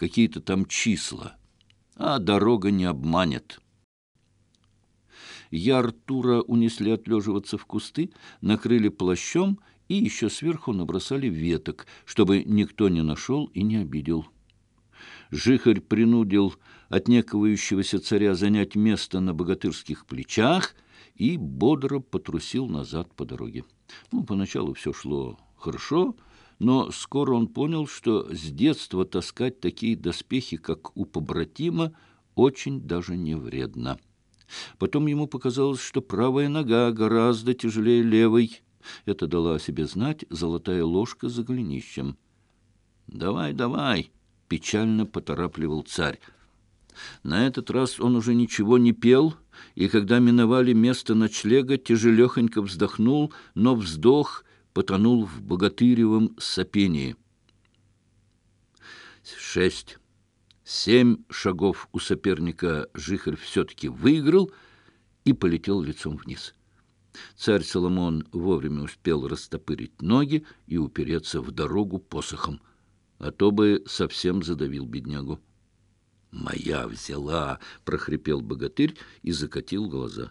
какие-то там числа, а дорога не обманет. Я Артура унесли отлеживаться в кусты, накрыли плащом и еще сверху набросали веток, чтобы никто не нашел и не обидел. Жихарь принудил отнекивающегося царя занять место на богатырских плечах и бодро потрусил назад по дороге. Ну, поначалу все шло хорошо, но скоро он понял, что с детства таскать такие доспехи, как у побратима, очень даже не вредно. Потом ему показалось, что правая нога гораздо тяжелее левой. Это дала о себе знать золотая ложка за голенищем. «Давай, давай!» — печально поторапливал царь. На этот раз он уже ничего не пел, и когда миновали место ночлега, тяжелехонько вздохнул, но вздох — потонул в богатыревом сопении. Шесть. Семь шагов у соперника Жихарь все-таки выиграл и полетел лицом вниз. Царь Соломон вовремя успел растопырить ноги и упереться в дорогу посохом, а то бы совсем задавил беднягу. «Моя взяла!» — прохрипел богатырь и закатил глаза.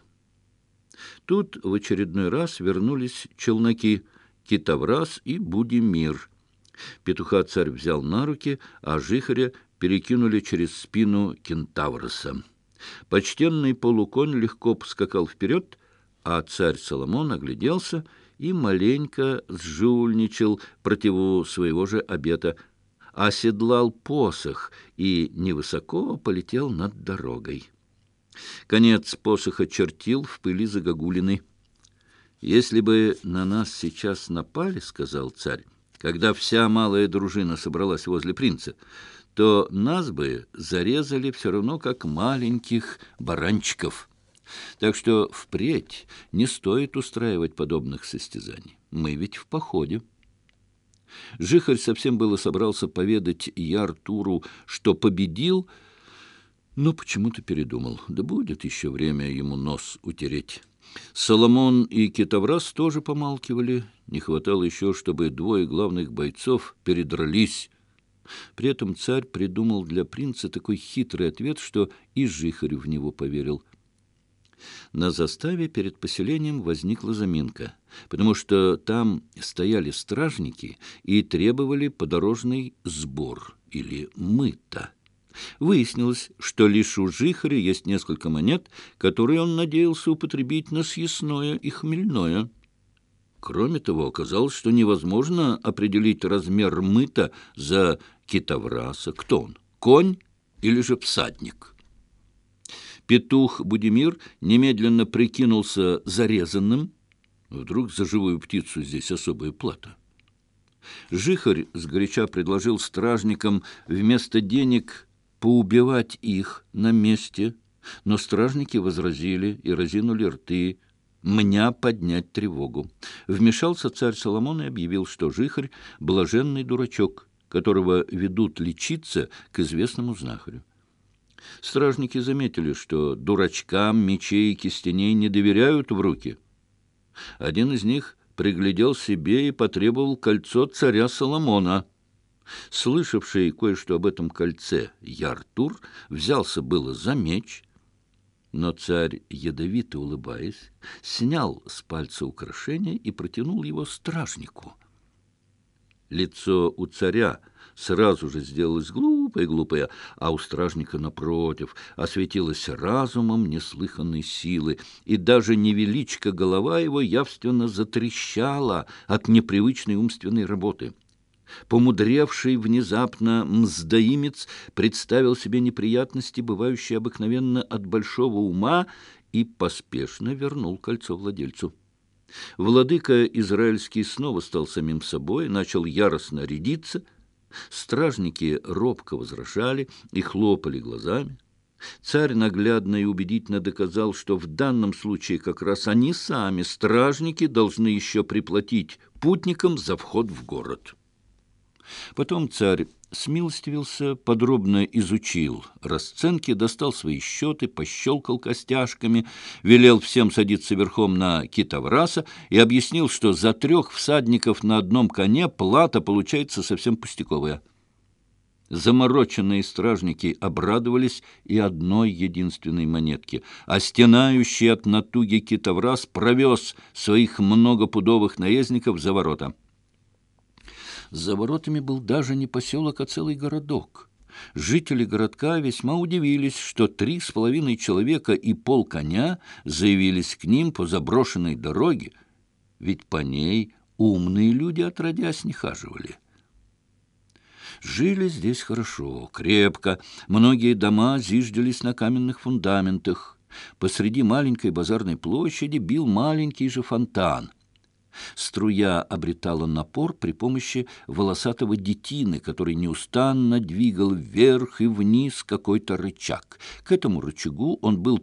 Тут в очередной раз вернулись челноки — Китаврас и Будимир. Петуха царь взял на руки, а Жихаря перекинули через спину кентавроса. Почтенный полуконь легко поскакал вперед, а царь Соломон огляделся и маленько сжульничал противу своего же обета, оседлал посох и невысоко полетел над дорогой. Конец посоха чертил в пыли загогулины. Если бы на нас сейчас напали, — сказал царь, — когда вся малая дружина собралась возле принца, то нас бы зарезали все равно как маленьких баранчиков. Так что впредь не стоит устраивать подобных состязаний. Мы ведь в походе. Жихарь совсем было собрался поведать я Артуру, что победил, но почему-то передумал. Да будет еще время ему нос утереть». Соломон и Китоврас тоже помалкивали. Не хватало еще, чтобы двое главных бойцов передрались. При этом царь придумал для принца такой хитрый ответ, что и Жихарь в него поверил. На заставе перед поселением возникла заминка, потому что там стояли стражники и требовали подорожный сбор или мыта. Выяснилось, что лишь у жихаря есть несколько монет, которые он надеялся употребить на съестное и хмельное. Кроме того, оказалось, что невозможно определить размер мыта за китовраса. Кто он? Конь или же всадник? Петух Будимир немедленно прикинулся зарезанным. Вдруг за живую птицу здесь особая плата. Жихарь сгоряча предложил стражникам вместо денег поубивать их на месте, но стражники возразили и разинули рты, меня поднять тревогу. Вмешался царь Соломон и объявил, что жихарь — блаженный дурачок, которого ведут лечиться к известному знахарю. Стражники заметили, что дурачкам мечей и кистеней не доверяют в руки. Один из них приглядел себе и потребовал кольцо царя Соломона — Слышавший кое-что об этом кольце Яртур взялся было за меч, но царь, ядовито улыбаясь, снял с пальца украшение и протянул его стражнику. Лицо у царя сразу же сделалось глупое-глупое, а у стражника, напротив, осветилось разумом неслыханной силы, и даже невеличко голова его явственно затрещала от непривычной умственной работы — Помудревший внезапно мздоимец представил себе неприятности, бывающие обыкновенно от большого ума, и поспешно вернул кольцо владельцу. Владыка израильский снова стал самим собой, начал яростно рядиться. Стражники робко возражали и хлопали глазами. Царь наглядно и убедительно доказал, что в данном случае как раз они сами, стражники, должны еще приплатить путникам за вход в город». Потом царь смилостивился, подробно изучил расценки, достал свои счеты, пощелкал костяшками, велел всем садиться верхом на китовраса и объяснил, что за трех всадников на одном коне плата получается совсем пустяковая. Замороченные стражники обрадовались и одной единственной монетке, а стенающий от натуги китовраз провез своих многопудовых наездников за ворота. За воротами был даже не поселок, а целый городок. Жители городка весьма удивились, что три с половиной человека и пол коня заявились к ним по заброшенной дороге, ведь по ней умные люди отродясь не хаживали. Жили здесь хорошо, крепко. Многие дома зиждились на каменных фундаментах. Посреди маленькой базарной площади бил маленький же фонтан. Струя обретала напор при помощи волосатого детины, который неустанно двигал вверх и вниз какой-то рычаг. К этому рычагу он был